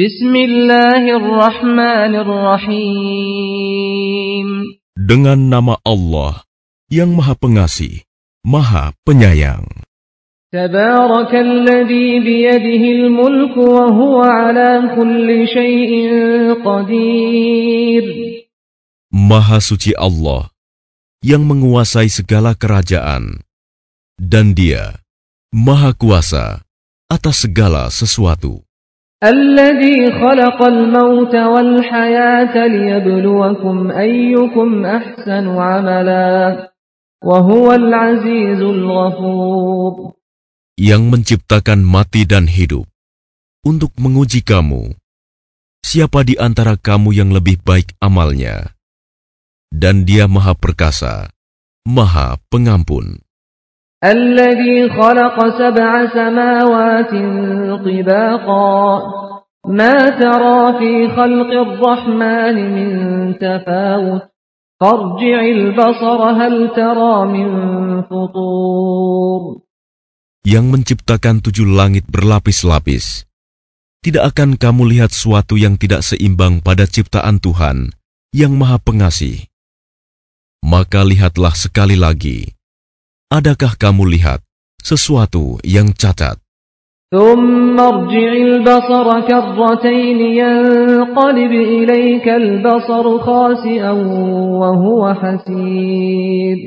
Bismillahirrahmanirrahim. Dengan nama Allah yang Maha Pengasih, Maha Penyayang. Tabarakalladzi biyadihil mulku wa huwa ala kulli syai'in qadir. Maha suci Allah yang menguasai segala kerajaan dan Dia Maha kuasa atas segala sesuatu. الذي خلق الموت والحياة ليبلوكم أيكم أحسن عملا وهو العزيز الغفور Yang menciptakan mati dan hidup untuk menguji kamu, siapa di antara kamu yang lebih baik amalnya, dan Dia Maha Perkasa, Maha Pengampun. الذي خلق سبع سماوات طباقا ما ترى في خلق الرحمن من تفاوت فارجع البصر هل ترى من فطور Yang menciptakan tujuh langit berlapis-lapis, tidak akan kamu lihat suatu yang tidak seimbang pada ciptaan Tuhan yang Maha Pengasih. Maka lihatlah sekali lagi Adakah kamu lihat sesuatu yang cacat? ثم ارجع البصر كرتين ينقلب إليك البصر خاسئا وهو حسير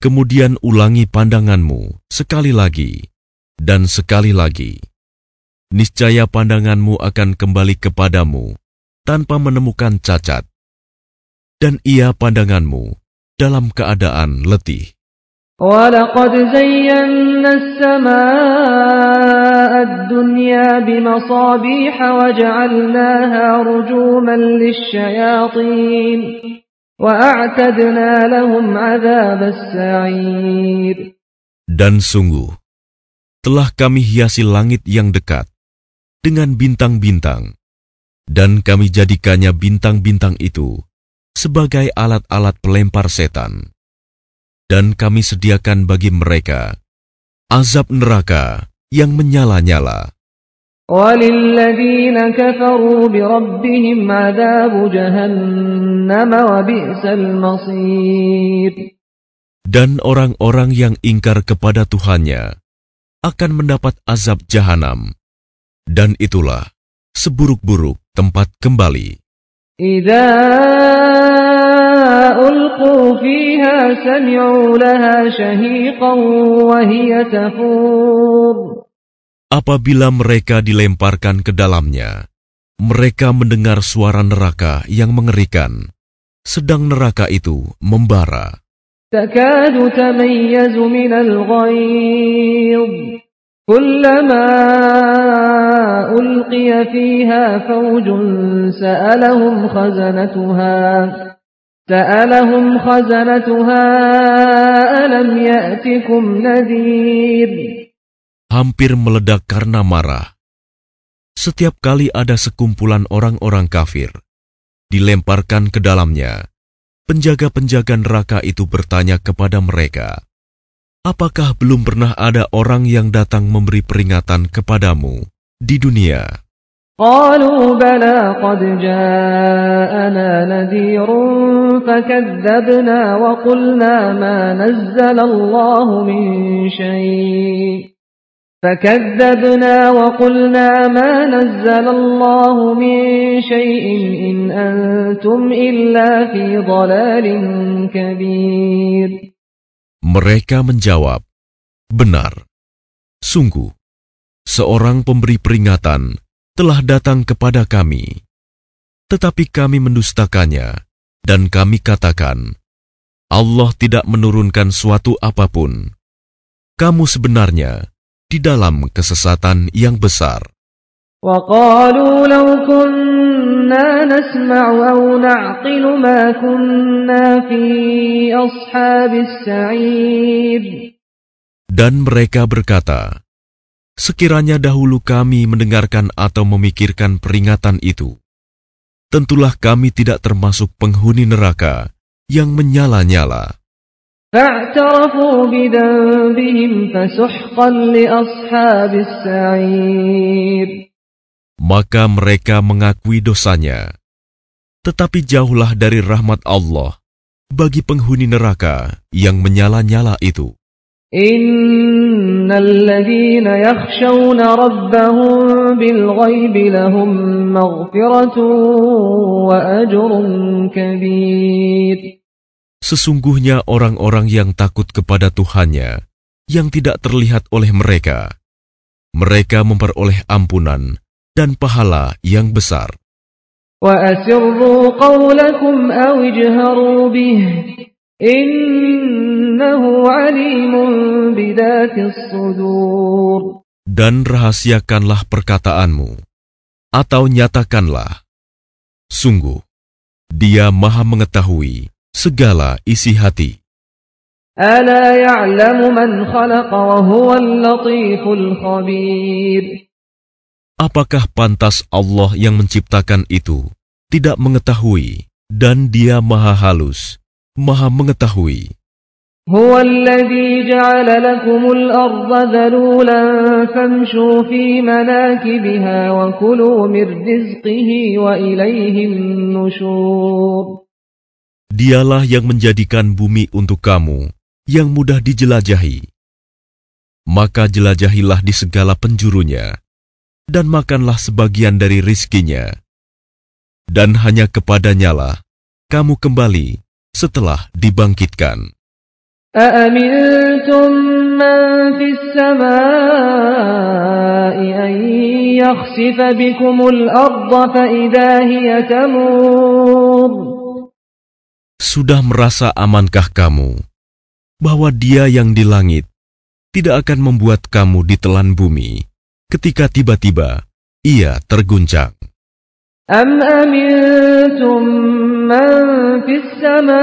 Kemudian ulangi pandanganmu sekali lagi dan sekali lagi. Niscaya pandanganmu akan kembali kepadamu tanpa menemukan cacat. Dan ia pandanganmu dalam keadaan letih. ولقد زينا السماء الدنيا بمصابيح وجعلناها رجوما للشياطين وأعتدنا لهم عذاب السعير Dan sungguh, telah kami hiasi langit yang dekat dengan bintang-bintang, dan kami jadikannya bintang-bintang itu sebagai alat-alat pelempar setan dan kami sediakan bagi mereka azab neraka yang menyala-nyala. Dan orang-orang yang ingkar kepada Tuhannya akan mendapat azab jahanam. Dan itulah seburuk-buruk tempat kembali. ألقوا فيها سمعوا لها شهيقا وهي تفور Apabila mereka dilemparkan ke dalamnya, mereka mendengar suara neraka yang mengerikan, sedang neraka itu membara. تكاد تميز من الغيظ كلما ألقي فيها فوج سألهم خزنتها سألهم خزنتها ألم يأتكم نذير Hampir meledak karena marah. Setiap kali ada sekumpulan orang-orang kafir, dilemparkan ke dalamnya, penjaga-penjaga neraka itu bertanya kepada mereka, Apakah belum pernah ada orang yang datang memberi peringatan kepadamu di dunia? قالوا بلى قد جاءنا نذير فكذبنا وقلنا ما نزل الله من شيء فكذبنا وقلنا ما نزل الله من شيء إن أنتم إلا في ضلال كبير Mereka menjawab, Benar, sungguh, seorang pemberi peringatan telah datang kepada kami, tetapi kami mendustakannya, dan kami katakan, Allah tidak menurunkan suatu apapun. Kamu sebenarnya di dalam kesesatan yang besar. وقالوا لو كنا نسمع أو نعقل ما كنا في أصحاب السعير Dan mereka berkata, Sekiranya dahulu kami mendengarkan atau memikirkan peringatan itu, tentulah kami tidak termasuk penghuni neraka yang menyala-nyala. maka mereka mengakui dosanya. Tetapi jauhlah dari rahmat Allah bagi penghuni neraka yang menyala-nyala itu. إن الذين يخشون ربهم بالغيب لهم مغفرة وأجر كبير Sesungguhnya orang-orang yang takut kepada Tuhannya yang tidak terlihat oleh mereka, mereka memperoleh ampunan dan pahala yang besar. وأسروا قولكم أو اجهروا به Dan rahasiakanlah perkataanmu, atau nyatakanlah, sungguh, dia maha mengetahui segala isi hati. Apakah pantas Allah yang menciptakan itu tidak mengetahui dan dia maha halus, maha mengetahui. هو الذي جعل لكم الأرض ذلولا فامشوا في مناكبها وكلوا من رزقه وإليه النشور Dialah yang menjadikan bumi untuk kamu yang mudah dijelajahi. Maka jelajahilah di segala penjurunya, dan makanlah sebagian dari rizkinya. Dan hanya kepadanyalah kamu kembali setelah dibangkitkan. أأمنتم من في السماء أن يخسف بكم الأرض فإذا هي تمور Sudah merasa amankah kamu bahwa Dia yang di langit tidak akan membuat kamu ditelan bumi ketika tiba-tiba ia terguncang? أم أمنتم من في السماء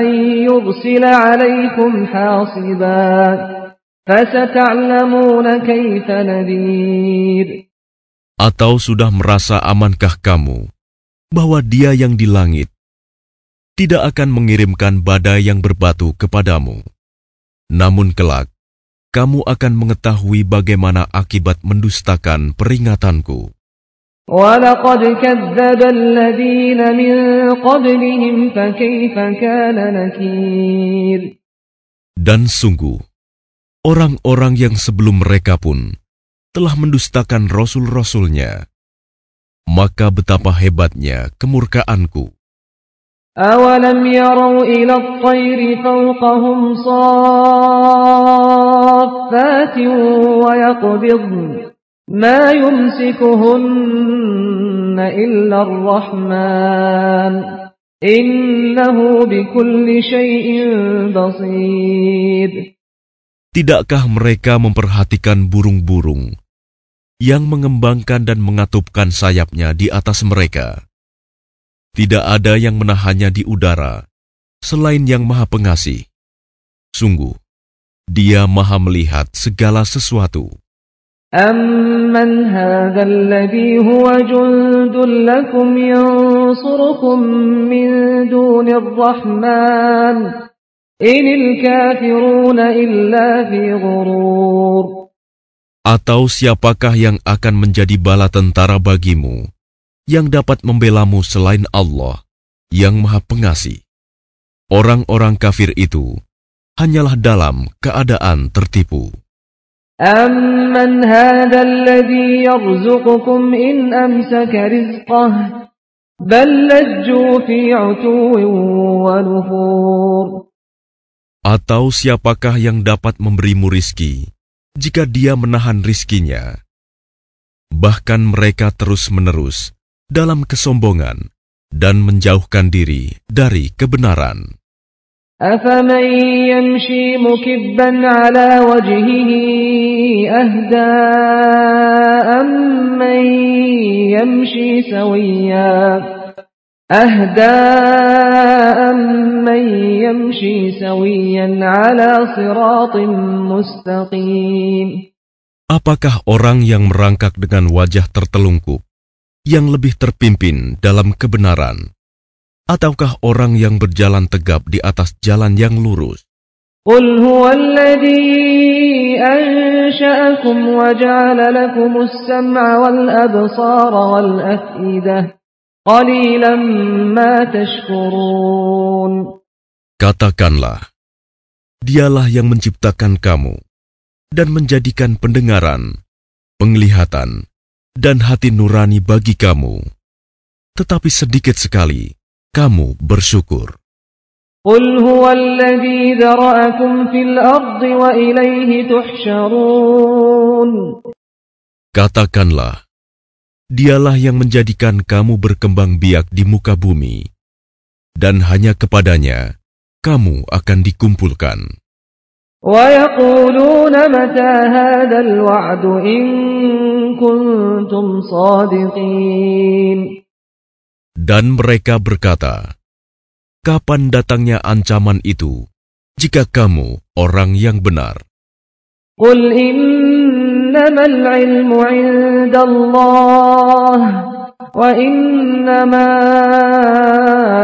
أن يرسل عليكم حاصبا فستعلمون كيف نذير Atau sudah merasa amankah kamu bahwa Dia yang di langit tidak akan mengirimkan badai yang berbatu kepadamu? Namun kelak, kamu akan mengetahui bagaimana akibat mendustakan peringatanku. ولقد كذب الذين من قبلهم فكيف كان نكير Dan sungguh, orang-orang yang sebelum mereka pun telah mendustakan rasul-rasulnya. Maka betapa hebatnya kemurkaanku. أولم يروا إلى الطير فوقهم صافات ويقبضن ما يمسكهن إلا الرحمن إنه بكل شيء بصير Tidakkah mereka memperhatikan burung-burung yang mengembangkan dan mengatupkan sayapnya di atas mereka? Tidak ada yang menahannya di udara selain yang Maha Pengasih. Sungguh, Dia Maha melihat segala sesuatu. أمن هذا الذي هو جند لكم ينصركم من دون الرحمن إن الكافرون إلا في غرور Atau siapakah yang akan menjadi bala tentara bagimu yang dapat membelamu selain Allah yang Maha Pengasih? Orang-orang kafir itu hanyalah dalam keadaan tertipu. أمن هذا الذي يرزقكم إن أمسك رزقه بل لجوا في عتو ونفور Atau siapakah yang dapat memberimu rizki jika dia menahan rizkinya? Bahkan mereka terus-menerus dalam kesombongan dan menjauhkan diri dari kebenaran. أفمن يمشي مكبا على وجهه أهدى أمن يمشي سويا أهدى أمن يمشي سويا على صراط مستقيم Apakah orang yang merangkak dengan wajah tertelungkup yang lebih terpimpin dalam kebenaran? Ataukah orang yang berjalan tegap di atas jalan yang lurus? قل هو الذي أنشأكم وجعل لكم السمع والأبصار والأفئدة قليلا ما تشكرون Katakanlah, dialah yang menciptakan kamu dan menjadikan pendengaran, penglihatan, dan hati nurani bagi kamu. Tetapi sedikit sekali kamu bersyukur. قل هو الذي ذرأكم في الأرض وإليه تحشرون Katakanlah, dialah yang menjadikan kamu berkembang biak di muka bumi, dan hanya kepadanya kamu akan dikumpulkan. Dan mereka berkata, "Kapan datangnya ancaman itu? Jika kamu orang yang benar." Qul innamal ilmu indallah wa innama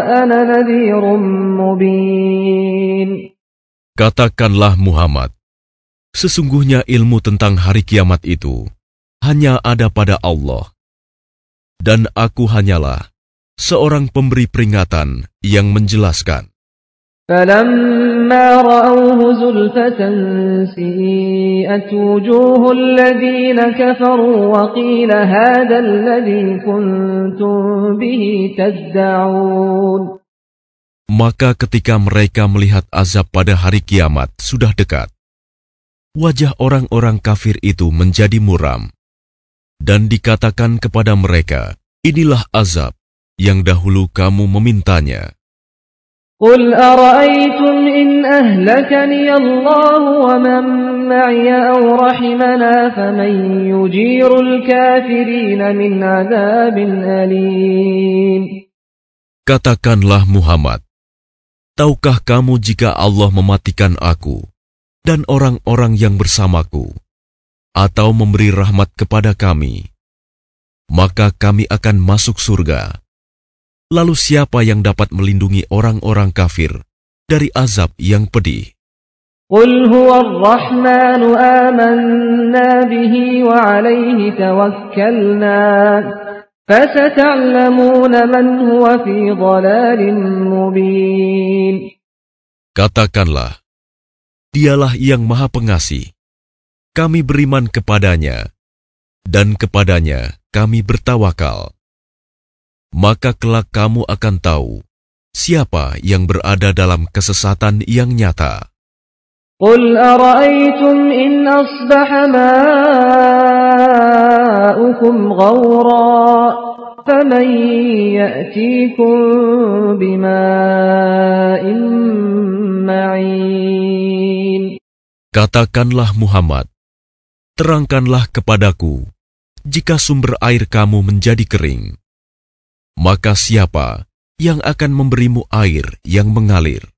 ana nadhirun mubin. Katakanlah Muhammad, sesungguhnya ilmu tentang hari kiamat itu hanya ada pada Allah. Dan aku hanyalah seorang pemberi peringatan yang menjelaskan. فلما رأوه زلفة سيئت وجوه الذين كفروا وقيل هذا الذي كنتم به تدعون Maka ketika mereka melihat azab pada hari kiamat sudah dekat, wajah orang-orang kafir itu menjadi muram. Dan dikatakan kepada mereka, inilah azab yang dahulu kamu memintanya. قل أرأيتم إن أهلكني الله ومن معي أو رحمنا فمن يجير الكافرين من عذاب أليم Katakanlah Muhammad, tahukah kamu jika Allah mematikan aku dan orang-orang yang bersamaku, atau memberi rahmat kepada kami, maka kami akan masuk surga. Lalu siapa yang dapat melindungi orang-orang kafir dari azab yang pedih? قل هو الرحمن آمنا به وعليه توكلنا فستعلمون من هو في ضلال مبين Katakanlah, dialah yang maha pengasih. Kami beriman kepadanya, dan kepadanya kami bertawakal. Maka kelak kamu akan tahu siapa yang berada dalam kesesatan yang nyata. قل أرأيتم إن أصبح ماؤكم غورا فمن يأتيكم بماء معين Katakanlah Muhammad, terangkanlah kepadaku jika sumber air kamu menjadi kering. maka siapa yang akan memberimu air yang mengalir?